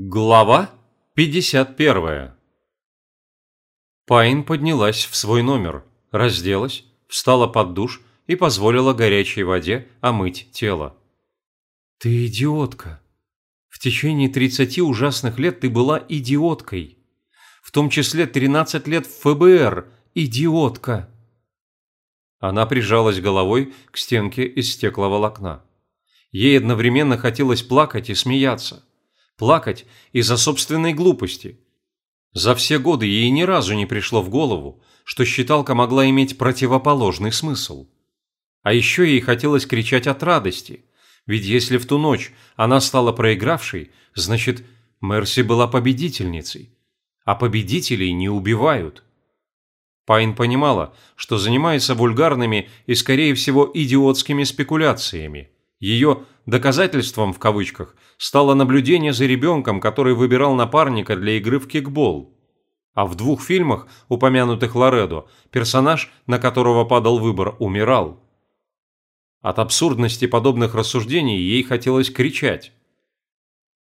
Глава 51 Пайн поднялась в свой номер, разделась, встала под душ и позволила горячей воде омыть тело. «Ты идиотка. В течение 30 ужасных лет ты была идиоткой. В том числе 13 лет в ФБР. Идиотка!» Она прижалась головой к стенке из стекловолокна. Ей одновременно хотелось плакать и смеяться плакать из-за собственной глупости. За все годы ей ни разу не пришло в голову, что считалка могла иметь противоположный смысл. А еще ей хотелось кричать от радости, ведь если в ту ночь она стала проигравшей, значит, Мерси была победительницей, а победителей не убивают. Пайн понимала, что занимается вульгарными и, скорее всего, идиотскими спекуляциями – ее «доказательством» в кавычках стало наблюдение за ребенком, который выбирал напарника для игры в кикбол. А в двух фильмах, упомянутых Лоредо, персонаж, на которого падал выбор, умирал. От абсурдности подобных рассуждений ей хотелось кричать.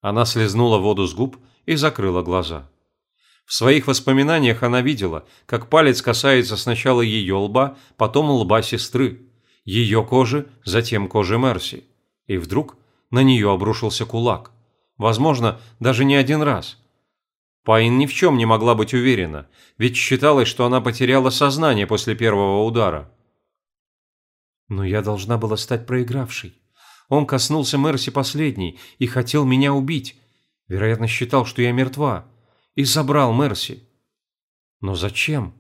Она слезнула воду с губ и закрыла глаза. В своих воспоминаниях она видела, как палец касается сначала ее лба, потом лба сестры ее кожи, затем кожи Мерси. И вдруг на нее обрушился кулак. Возможно, даже не один раз. Пайн ни в чем не могла быть уверена, ведь считалось, что она потеряла сознание после первого удара. Но я должна была стать проигравшей. Он коснулся Мерси последней и хотел меня убить. Вероятно, считал, что я мертва. И забрал Мерси. Но зачем?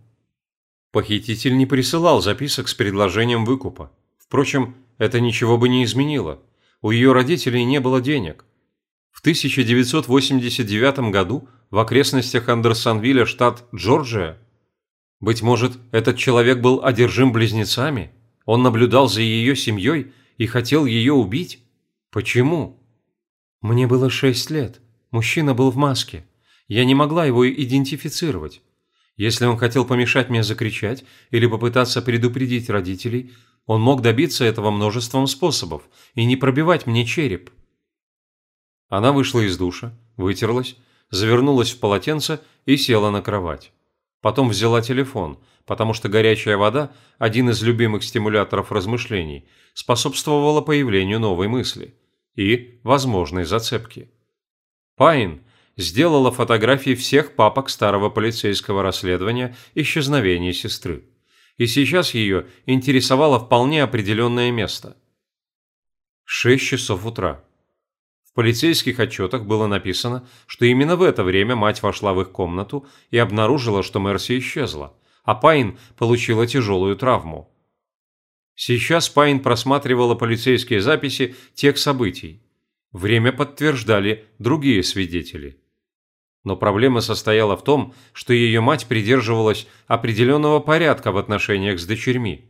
Похититель не присылал записок с предложением выкупа. Впрочем, это ничего бы не изменило. У ее родителей не было денег. В 1989 году в окрестностях Андерсонвилля, штат Джорджия, быть может, этот человек был одержим близнецами? Он наблюдал за ее семьей и хотел ее убить? Почему? Мне было шесть лет. Мужчина был в маске. Я не могла его идентифицировать. Если он хотел помешать мне закричать или попытаться предупредить родителей, он мог добиться этого множеством способов и не пробивать мне череп. Она вышла из душа, вытерлась, завернулась в полотенце и села на кровать. Потом взяла телефон, потому что горячая вода, один из любимых стимуляторов размышлений, способствовала появлению новой мысли и возможной зацепки. Пайн сделала фотографии всех папок старого полицейского расследования исчезновения сестры. И сейчас ее интересовало вполне определенное место. Шесть часов утра. В полицейских отчетах было написано, что именно в это время мать вошла в их комнату и обнаружила, что Мерси исчезла, а Пайн получила тяжелую травму. Сейчас Пайн просматривала полицейские записи тех событий. Время подтверждали другие свидетели. Но проблема состояла в том, что ее мать придерживалась определенного порядка в отношениях с дочерьми.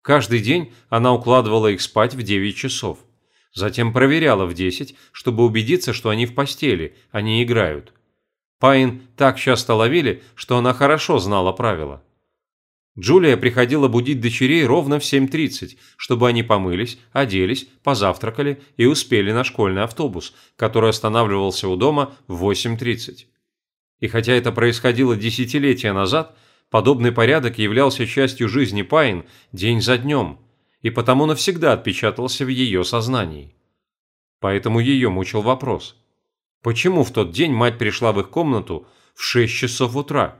Каждый день она укладывала их спать в 9 часов. Затем проверяла в 10, чтобы убедиться, что они в постели, а не играют. Пайн так часто ловили, что она хорошо знала правила. Джулия приходила будить дочерей ровно в 7.30, чтобы они помылись, оделись, позавтракали и успели на школьный автобус, который останавливался у дома в 8.30. И хотя это происходило десятилетия назад, подобный порядок являлся частью жизни Пайн день за днем, и потому навсегда отпечатался в ее сознании. Поэтому ее мучил вопрос. Почему в тот день мать пришла в их комнату в 6 часов утра?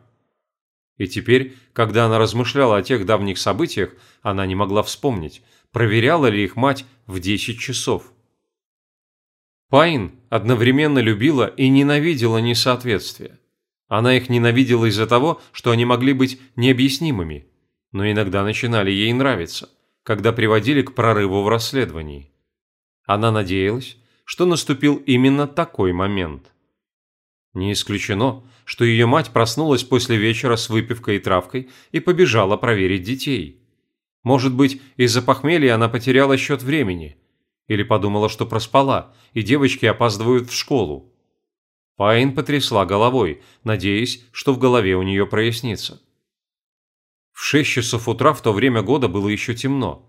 И теперь, когда она размышляла о тех давних событиях, она не могла вспомнить, проверяла ли их мать в 10 часов. Пайн одновременно любила и ненавидела несоответствия. Она их ненавидела из-за того, что они могли быть необъяснимыми, но иногда начинали ей нравиться, когда приводили к прорыву в расследовании. Она надеялась, что наступил именно такой момент. Не исключено, что ее мать проснулась после вечера с выпивкой и травкой и побежала проверить детей. Может быть, из-за похмелья она потеряла счет времени. Или подумала, что проспала, и девочки опаздывают в школу. Пайн потрясла головой, надеясь, что в голове у нее прояснится. В шесть часов утра в то время года было еще темно.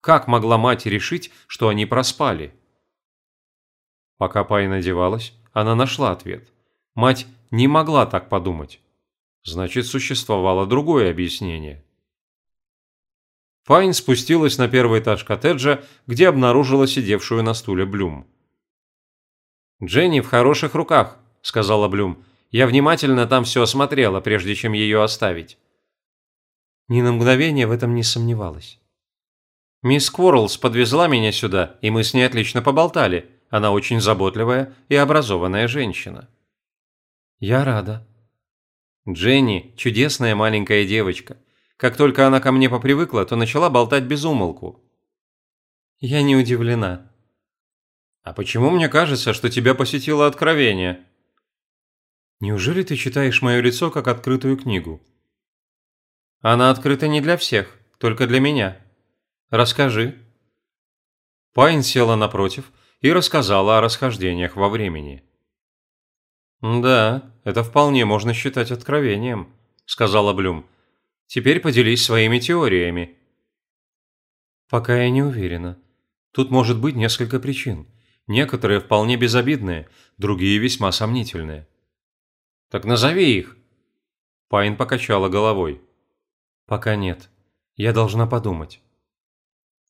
Как могла мать решить, что они проспали? Пока Пайн одевалась, она нашла ответ. Мать не могла так подумать. Значит, существовало другое объяснение. Пайн спустилась на первый этаж коттеджа, где обнаружила сидевшую на стуле Блюм. «Дженни в хороших руках», – сказала Блюм. «Я внимательно там все осмотрела, прежде чем ее оставить». Ни на мгновение в этом не сомневалась. Мисс Кворлс подвезла меня сюда, и мы с ней отлично поболтали. Она очень заботливая и образованная женщина. Я рада. Дженни – чудесная маленькая девочка. Как только она ко мне попривыкла, то начала болтать без умолку. Я не удивлена. А почему мне кажется, что тебя посетило откровение? Неужели ты читаешь мое лицо как открытую книгу? Она открыта не для всех, только для меня. Расскажи. Пайн села напротив и рассказала о расхождениях во времени. «Да, это вполне можно считать откровением», – сказала Блюм. «Теперь поделись своими теориями». «Пока я не уверена. Тут может быть несколько причин. Некоторые вполне безобидные, другие весьма сомнительные». «Так назови их». Пайн покачала головой. «Пока нет. Я должна подумать».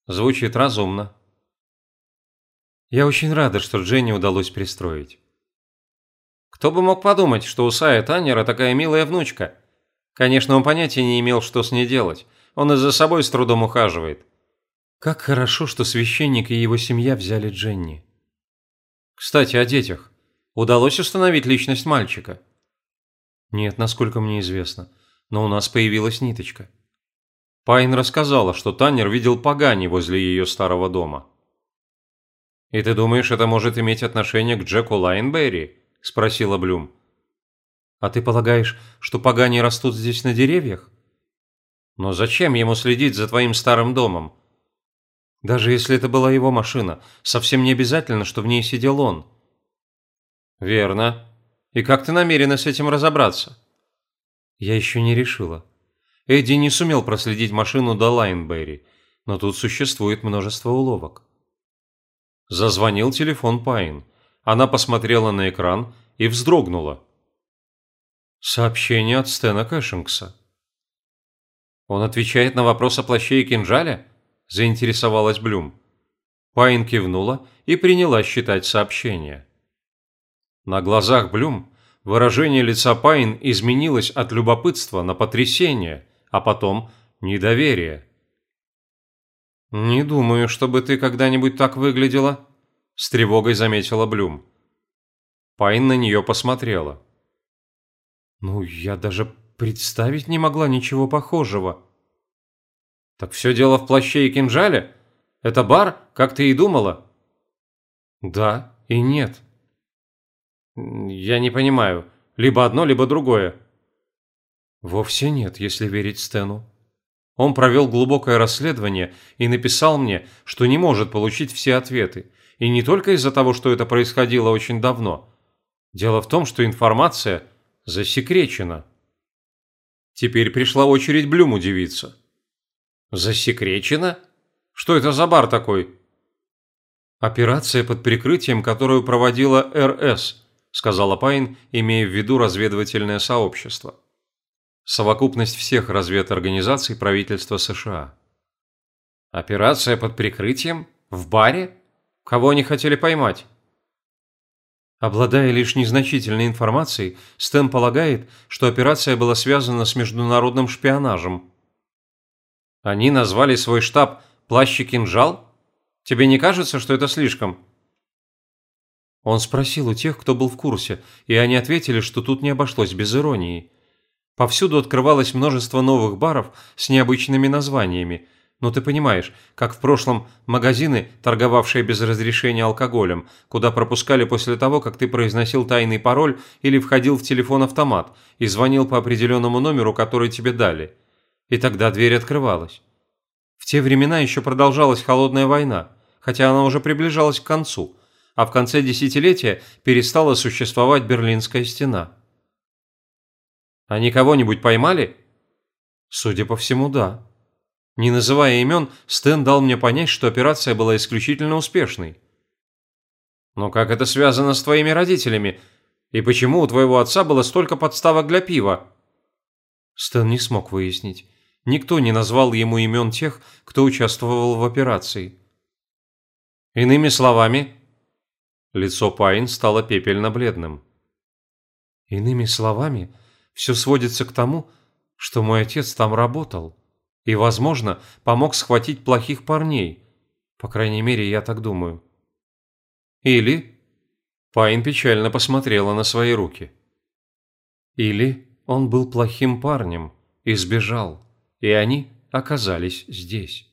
Звучит разумно. Я очень рада, что Дженни удалось пристроить. Кто бы мог подумать, что у Сая Таннера такая милая внучка. Конечно, он понятия не имел, что с ней делать. Он и за собой с трудом ухаживает. Как хорошо, что священник и его семья взяли Дженни. Кстати, о детях. Удалось установить личность мальчика? Нет, насколько мне известно. Но у нас появилась ниточка. Пайн рассказала, что Таннер видел Пагани возле ее старого дома. «И ты думаешь, это может иметь отношение к Джеку Лайнберри?» – спросила Блюм. «А ты полагаешь, что Пагани растут здесь на деревьях?» «Но зачем ему следить за твоим старым домом?» «Даже если это была его машина, совсем не обязательно, что в ней сидел он». «Верно. И как ты намерена с этим разобраться?» «Я еще не решила. Эдди не сумел проследить машину до Лайнберри, но тут существует множество уловок». Зазвонил телефон Пайн. Она посмотрела на экран и вздрогнула. Сообщение от Стена Кэшингса. «Он отвечает на вопрос о плаще и кинжале?» – заинтересовалась Блюм. Пайн кивнула и принялась читать сообщения. На глазах Блюм выражение лица Пайн изменилось от любопытства на потрясение, а потом недоверие. «Не думаю, чтобы ты когда-нибудь так выглядела», с тревогой заметила Блюм. Пайн на нее посмотрела. «Ну, я даже представить не могла ничего похожего». «Так все дело в плаще и кинжале? Это бар, как ты и думала?» «Да и нет». «Я не понимаю. Либо одно, либо другое». «Вовсе нет, если верить Стэну. Он провел глубокое расследование и написал мне, что не может получить все ответы, и не только из-за того, что это происходило очень давно. Дело в том, что информация засекречена. Теперь пришла очередь Блюм удивиться. Засекречена? Что это за бар такой? Операция под прикрытием, которую проводила РС, сказала Пайн, имея в виду разведывательное сообщество. Совокупность всех разведорганизаций правительства США. Операция под прикрытием? В баре? Кого они хотели поймать? Обладая лишь незначительной информацией, Стэн полагает, что операция была связана с международным шпионажем. Они назвали свой штаб «Плащ и кинжал»? Тебе не кажется, что это слишком? Он спросил у тех, кто был в курсе, и они ответили, что тут не обошлось без иронии. Повсюду открывалось множество новых баров с необычными названиями, ну ты понимаешь, как в прошлом магазины, торговавшие без разрешения алкоголем, куда пропускали после того, как ты произносил тайный пароль или входил в телефон-автомат и звонил по определенному номеру, который тебе дали. И тогда дверь открывалась. В те времена еще продолжалась холодная война, хотя она уже приближалась к концу, а в конце десятилетия перестала существовать Берлинская стена. А никого-нибудь поймали? Судя по всему, да. Не называя имен, Стэн дал мне понять, что операция была исключительно успешной. Но как это связано с твоими родителями? И почему у твоего отца было столько подставок для пива? Стэн не смог выяснить. Никто не назвал ему имен тех, кто участвовал в операции. Иными словами, лицо Пайн стало пепельно-бледным. Иными словами, все сводится к тому, что мой отец там работал и, возможно, помог схватить плохих парней. По крайней мере, я так думаю. Или... Пайн печально посмотрела на свои руки. Или он был плохим парнем и сбежал, и они оказались здесь.